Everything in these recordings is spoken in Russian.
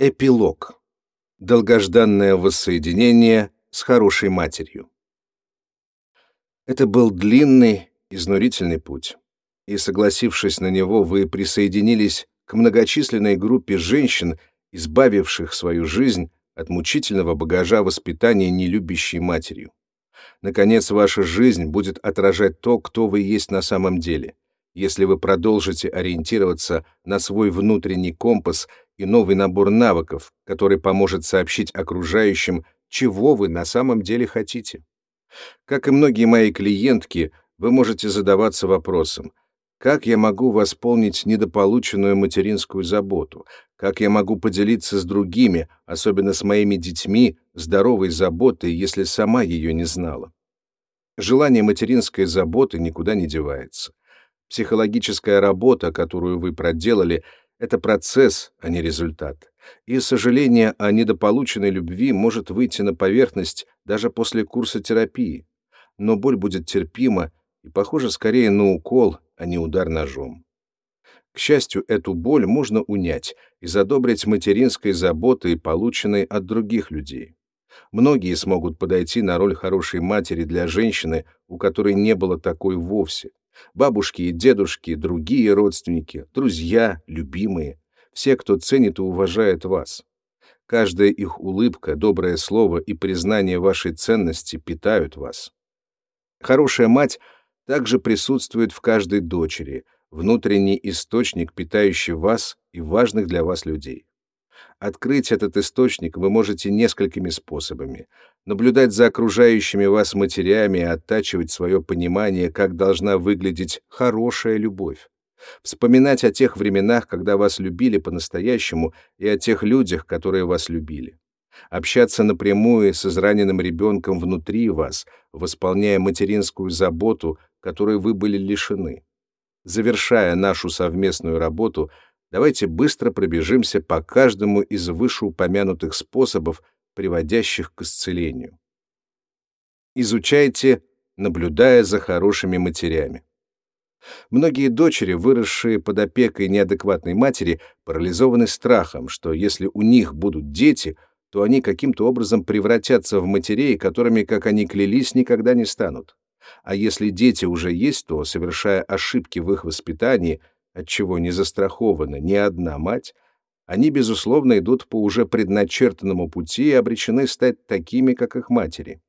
Эпилог. Долгожданное воссоединение с хорошей матерью. Это был длинный, изнурительный путь. И, согласившись на него, вы присоединились к многочисленной группе женщин, избавивших свою жизнь от мучительного багажа воспитания нелюбящей матерью. Наконец, ваша жизнь будет отражать то, кто вы есть на самом деле. Если вы продолжите ориентироваться на свой внутренний компас и новый набор навыков, который поможет сообщить окружающим, чего вы на самом деле хотите. Как и многие мои клиентки, вы можете задаваться вопросом, как я могу восполнить недополученную материнскую заботу? Как я могу поделиться с другими, особенно с моими детьми, здоровой заботой, если сама ее не знала? Желание материнской заботы никуда не девается. Психологическая работа, которую вы проделали, это процесс, а не результат. И сожаление о недополученной любви может выйти на поверхность даже после курса терапии. Но боль будет терпима и похоже скорее на укол, а не удар ножом. К счастью, эту боль можно унять и задобрить материнской заботой, полученной от других людей. Многие смогут подойти на роль хорошей матери для женщины, у которой не было такой вовсе, Бабушки и дедушки, другие родственники, друзья, любимые, все, кто ценит и уважает вас. Каждая их улыбка, доброе слово и признание вашей ценности питают вас. Хорошая мать также присутствует в каждой дочери, внутренний источник, питающий вас и важных для вас людей. Открыть этот источник вы можете несколькими способами. Наблюдать за окружающими вас матерями и оттачивать свое понимание, как должна выглядеть хорошая любовь. Вспоминать о тех временах, когда вас любили по-настоящему, и о тех людях, которые вас любили. Общаться напрямую с израненным ребенком внутри вас, восполняя материнскую заботу, которой вы были лишены. Завершая нашу совместную работу, давайте быстро пробежимся по каждому из вышеупомянутых способов, приводящих к исцелению. Изучайте, наблюдая за хорошими матерями. Многие дочери, выросшие под опекой неадекватной матери, парализованы страхом, что если у них будут дети, то они каким-то образом превратятся в матерей, которыми, как они клялись, никогда не станут. А если дети уже есть, то, совершая ошибки в их воспитании, от чего не застрахована ни одна мать, они, безусловно, идут по уже предначертанному пути и обречены стать такими, как их матери.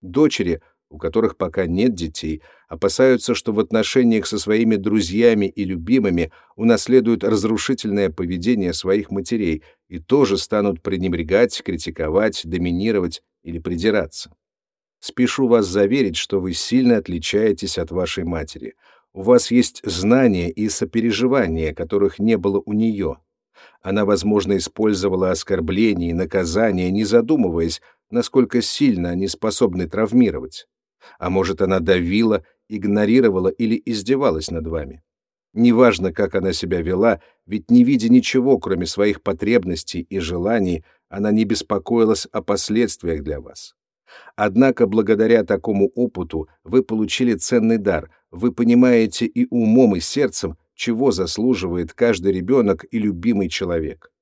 Дочери, у которых пока нет детей, опасаются, что в отношениях со своими друзьями и любимыми унаследуют разрушительное поведение своих матерей и тоже станут пренебрегать, критиковать, доминировать или придираться. Спешу вас заверить, что вы сильно отличаетесь от вашей матери — у вас есть знания и сопереживания, которых не было у нее. Она, возможно, использовала оскорбления и наказания, не задумываясь, насколько сильно они способны травмировать. А может, она давила, игнорировала или издевалась над вами. Неважно, как она себя вела, ведь не видя ничего, кроме своих потребностей и желаний, она не беспокоилась о последствиях для вас. Однако благодаря такому опыту вы получили ценный дар, вы понимаете и умом, и сердцем, чего заслуживает каждый ребенок и любимый человек.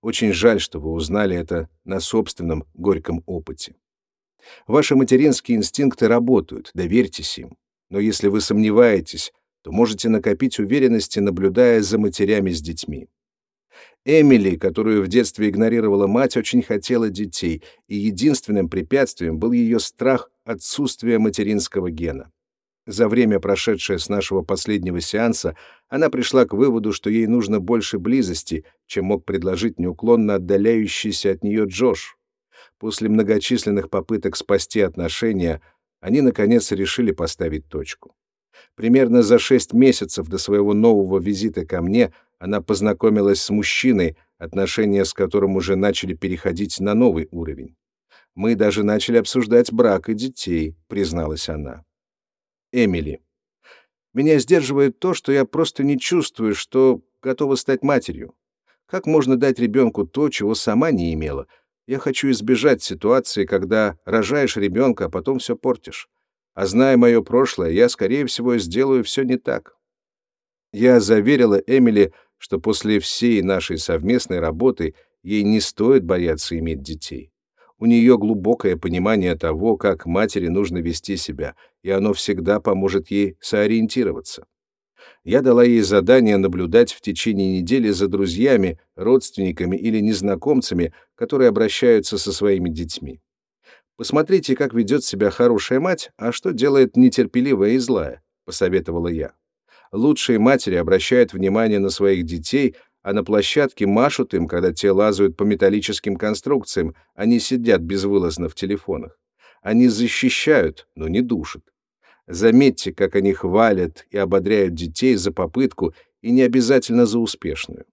Очень жаль, что вы узнали это на собственном горьком опыте. Ваши материнские инстинкты работают, доверьтесь им. Но если вы сомневаетесь, то можете накопить уверенности, наблюдая за матерями с детьми. Эмили, которую в детстве игнорировала мать, очень хотела детей, и единственным препятствием был ее страх отсутствия материнского гена. За время, прошедшее с нашего последнего сеанса, она пришла к выводу, что ей нужно больше близости, чем мог предложить неуклонно отдаляющийся от нее Джош. После многочисленных попыток спасти отношения, они, наконец, решили поставить точку. Примерно за шесть месяцев до своего нового визита ко мне она познакомилась с мужчиной, отношения с которым уже начали переходить на новый уровень. Мы даже начали обсуждать брак и детей, призналась она. Эмили. Меня сдерживает то, что я просто не чувствую, что готова стать матерью. Как можно дать ребенку то, чего сама не имела? Я хочу избежать ситуации, когда рожаешь ребенка, а потом все портишь. А зная мое прошлое, я, скорее всего, сделаю все не так. Я заверила Эмили, что после всей нашей совместной работы ей не стоит бояться иметь детей. У нее глубокое понимание того, как матери нужно вести себя, и оно всегда поможет ей сориентироваться. Я дала ей задание наблюдать в течение недели за друзьями, родственниками или незнакомцами, которые обращаются со своими детьми. Посмотрите, как ведет себя хорошая мать, а что делает нетерпеливая и злая, посоветовала я. Лучшие матери обращают внимание на своих детей, а на площадке машут им, когда те лазают по металлическим конструкциям, они сидят безвылазно в телефонах. Они защищают, но не душат. Заметьте, как они хвалят и ободряют детей за попытку и не обязательно за успешную.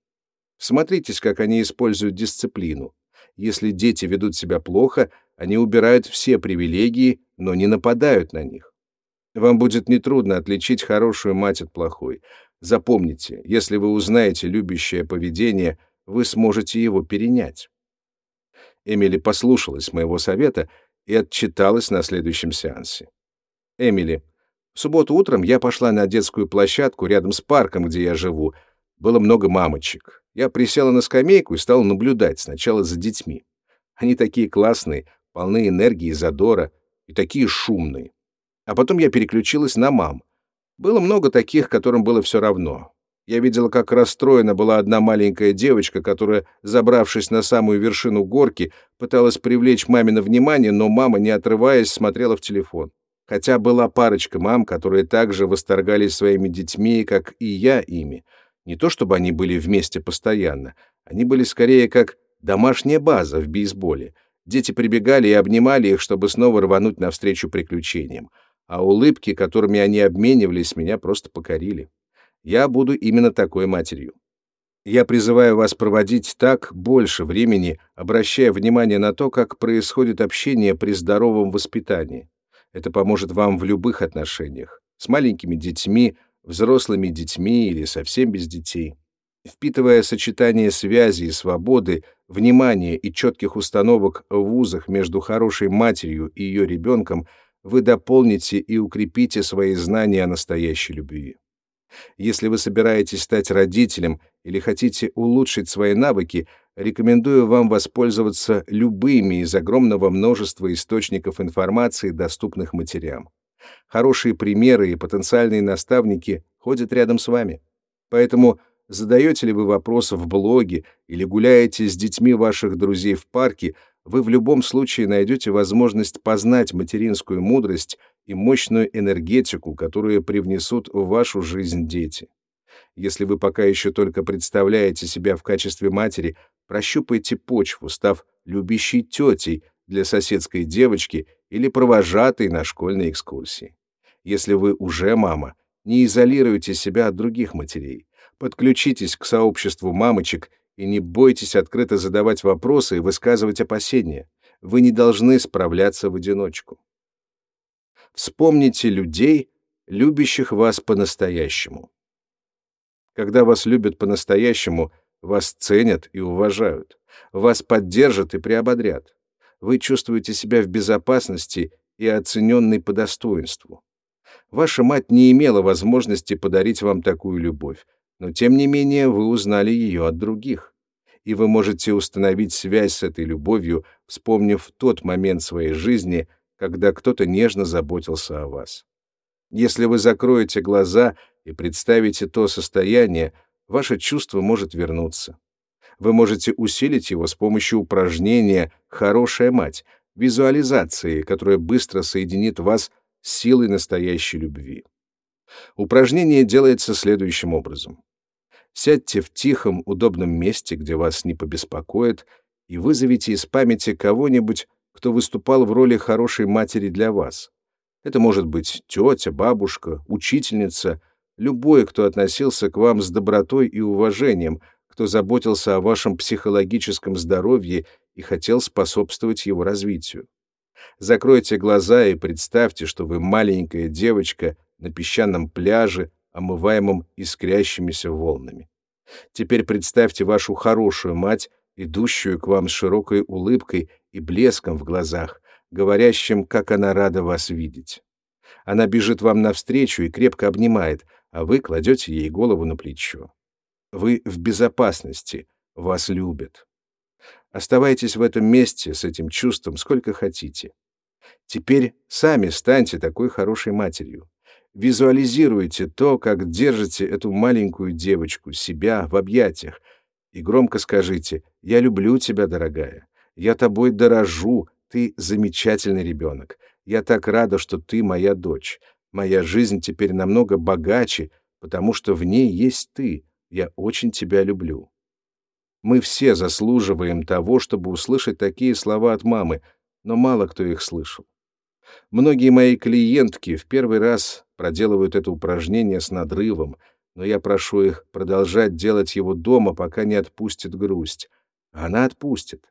Смотритесь, как они используют дисциплину. Если дети ведут себя плохо, они убирают все привилегии, но не нападают на них. Вам будет нетрудно отличить хорошую мать от плохой. Запомните, если вы узнаете любящее поведение, вы сможете его перенять. Эмили послушалась моего совета и отчиталась на следующем сеансе. Эмили. В субботу утром я пошла на детскую площадку рядом с парком, где я живу. Было много мамочек. Я присела на скамейку и стала наблюдать сначала за детьми. Они такие классные, полны энергии и задора, и такие шумные. А потом я переключилась на мам. Было много таких, которым было все равно. Я видела, как расстроена была одна маленькая девочка, которая, забравшись на самую вершину горки, пыталась привлечь мамино внимание, но мама, не отрываясь, смотрела в телефон. Хотя была парочка мам, которые также восторгались своими детьми, как и я ими. Не то чтобы они были вместе постоянно, они были скорее как домашняя база в бейсболе. Дети прибегали и обнимали их, чтобы снова рвануть навстречу приключениям. А улыбки, которыми они обменивались, меня просто покорили. Я буду именно такой матерью. Я призываю вас проводить так больше времени, обращая внимание на то, как происходит общение при здоровом воспитании. Это поможет вам в любых отношениях, с маленькими детьми, взрослыми детьми или совсем без детей. Впитывая сочетание связи и свободы, внимания и четких установок в вузах между хорошей матерью и ее ребенком, вы дополните и укрепите свои знания о настоящей любви. Если вы собираетесь стать родителем или хотите улучшить свои навыки, рекомендую вам воспользоваться любыми из огромного множества источников информации, доступных матерям. Хорошие примеры и потенциальные наставники ходят рядом с вами. Поэтому задаете ли вы вопросы в блоге или гуляете с детьми ваших друзей в парке, вы в любом случае найдете возможность познать материнскую мудрость и мощную энергетику, которую привнесут в вашу жизнь дети. Если вы пока еще только представляете себя в качестве матери, прощупайте почву, став любящей тетей для соседской девочки или провожатой на школьной экскурсии. Если вы уже мама, не изолируйте себя от других матерей. Подключитесь к сообществу мамочек и не бойтесь открыто задавать вопросы и высказывать опасения. Вы не должны справляться в одиночку. Вспомните людей, любящих вас по-настоящему. Когда вас любят по-настоящему, вас ценят и уважают, вас поддержат и приободрят. Вы чувствуете себя в безопасности и оцененной по достоинству. Ваша мать не имела возможности подарить вам такую любовь, но тем не менее вы узнали ее от других. И вы можете установить связь с этой любовью, вспомнив тот момент своей жизни, когда кто-то нежно заботился о вас. Если вы закроете глаза и представите то состояние, ваше чувство может вернуться. Вы можете усилить его с помощью упражнения «Хорошая мать», визуализации, которая быстро соединит вас с силой настоящей любви. Упражнение делается следующим образом. Сядьте в тихом, удобном месте, где вас не побеспокоит, и вызовите из памяти кого-нибудь, кто выступал в роли хорошей матери для вас. Это может быть тетя, бабушка, учительница, любой, кто относился к вам с добротой и уважением, кто заботился о вашем психологическом здоровье и хотел способствовать его развитию. Закройте глаза и представьте, что вы маленькая девочка на песчаном пляже, омываемом искрящимися волнами. Теперь представьте вашу хорошую мать, идущую к вам с широкой улыбкой и блеском в глазах, говорящим, как она рада вас видеть. Она бежит вам навстречу и крепко обнимает, а вы кладете ей голову на плечо. Вы в безопасности, вас любят. Оставайтесь в этом месте с этим чувством сколько хотите. Теперь сами станьте такой хорошей матерью. Визуализируйте то, как держите эту маленькую девочку, себя в объятиях, и громко скажите «Я люблю тебя, дорогая, я тобой дорожу, ты замечательный ребенок, я так рада, что ты моя дочь, моя жизнь теперь намного богаче, потому что в ней есть ты, я очень тебя люблю». Мы все заслуживаем того, чтобы услышать такие слова от мамы, но мало кто их слышал. Многие мои клиентки в первый раз проделывают это упражнение с надрывом, но я прошу их продолжать делать его дома, пока не отпустит грусть. Она отпустит.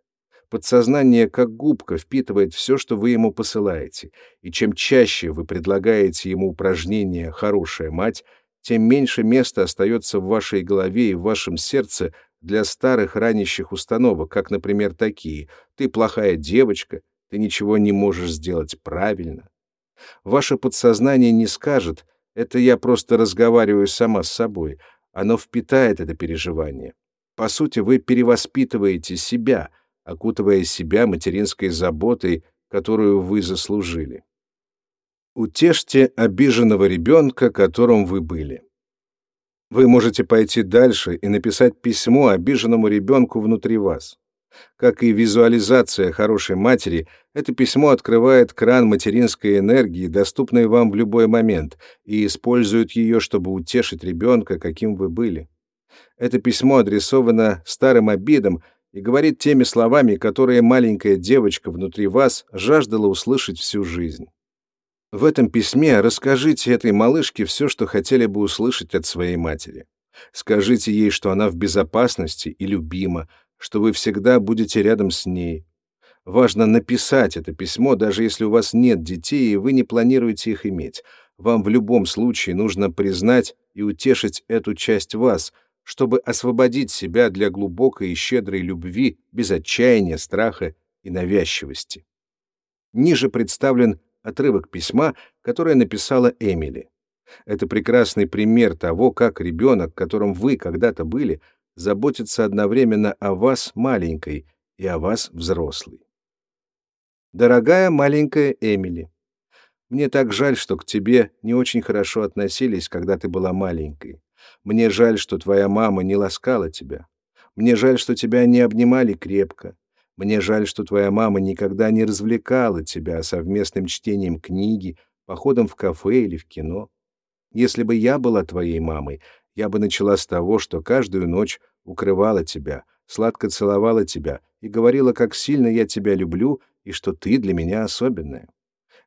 Подсознание, как губка, впитывает все, что вы ему посылаете, и чем чаще вы предлагаете ему упражнение «хорошая мать», тем меньше места остается в вашей голове и в вашем сердце для старых ранящих установок, как, например, такие «ты плохая девочка», «ты ничего не можешь сделать правильно». Ваше подсознание не скажет это я просто разговариваю сама с собой. Оно впитает это переживание. По сути, вы перевоспитываете себя, окутывая себя материнской заботой, которую вы заслужили. Утешьте обиженного ребенка, которым вы были. Вы можете пойти дальше и написать письмо обиженному ребенку внутри вас. Как и визуализация хорошей матери, это письмо открывает кран материнской энергии, доступной вам в любой момент, и использует ее, чтобы утешить ребенка, каким вы были. Это письмо адресовано старым обидам и говорит теми словами, которые маленькая девочка внутри вас жаждала услышать всю жизнь. В этом письме расскажите этой малышке все, что хотели бы услышать от своей матери. Скажите ей, что она в безопасности и любима, что вы всегда будете рядом с ней. Важно написать это письмо, даже если у вас нет детей и вы не планируете их иметь. Вам в любом случае нужно признать и утешить эту часть вас, чтобы освободить себя для глубокой и щедрой любви без отчаяния, страха и навязчивости. Ниже представлен отрывок письма, которое написала Эмили. Это прекрасный пример того, как ребенок, которым вы когда-то были, заботится одновременно о вас, маленькой, и о вас, взрослой. Дорогая маленькая Эмили, мне так жаль, что к тебе не очень хорошо относились, когда ты была маленькой. Мне жаль, что твоя мама не ласкала тебя. Мне жаль, что тебя не обнимали крепко. Мне жаль, что твоя мама никогда не развлекала тебя совместным чтением книги, походом в кафе или в кино. Если бы я была твоей мамой, я бы начала с того, что каждую ночь укрывала тебя, сладко целовала тебя и говорила, как сильно я тебя люблю и что ты для меня особенная.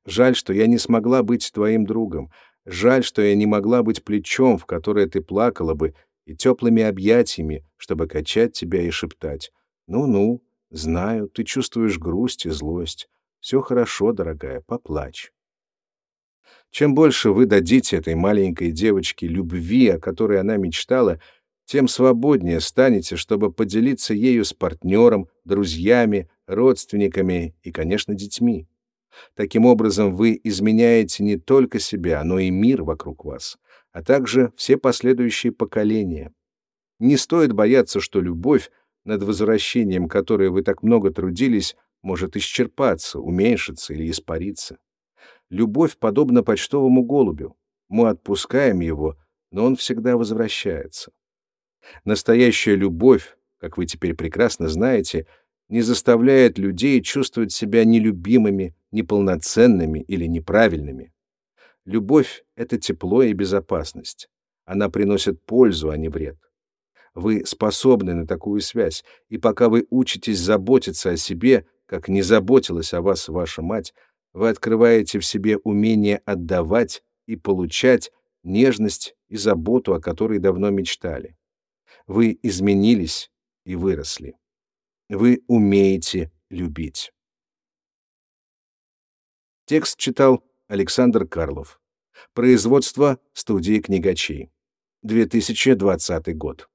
Жаль, что я не смогла быть твоим другом. Жаль, что я не могла быть плечом, в которое ты плакала бы, и теплыми объятиями, чтобы качать тебя и шептать. «Ну-ну, знаю, ты чувствуешь грусть и злость. Все хорошо, дорогая, поплачь». Чем больше вы дадите этой маленькой девочке любви, о которой она мечтала, тем свободнее станете, чтобы поделиться ею с партнером, друзьями, родственниками и, конечно, детьми. Таким образом, вы изменяете не только себя, но и мир вокруг вас, а также все последующие поколения. Не стоит бояться, что любовь, над возвращением которой вы так много трудились, может исчерпаться, уменьшиться или испариться. Любовь подобна почтовому голубю. Мы отпускаем его, но он всегда возвращается. Настоящая любовь, как вы теперь прекрасно знаете, не заставляет людей чувствовать себя нелюбимыми, неполноценными или неправильными. Любовь — это тепло и безопасность. Она приносит пользу, а не вред. Вы способны на такую связь, и пока вы учитесь заботиться о себе, как не заботилась о вас ваша мать, вы открываете в себе умение отдавать и получать нежность и заботу, о которой давно мечтали. Вы изменились и выросли. Вы умеете любить. Текст читал Александр Карлов. Производство студии книгачей. 2020 год.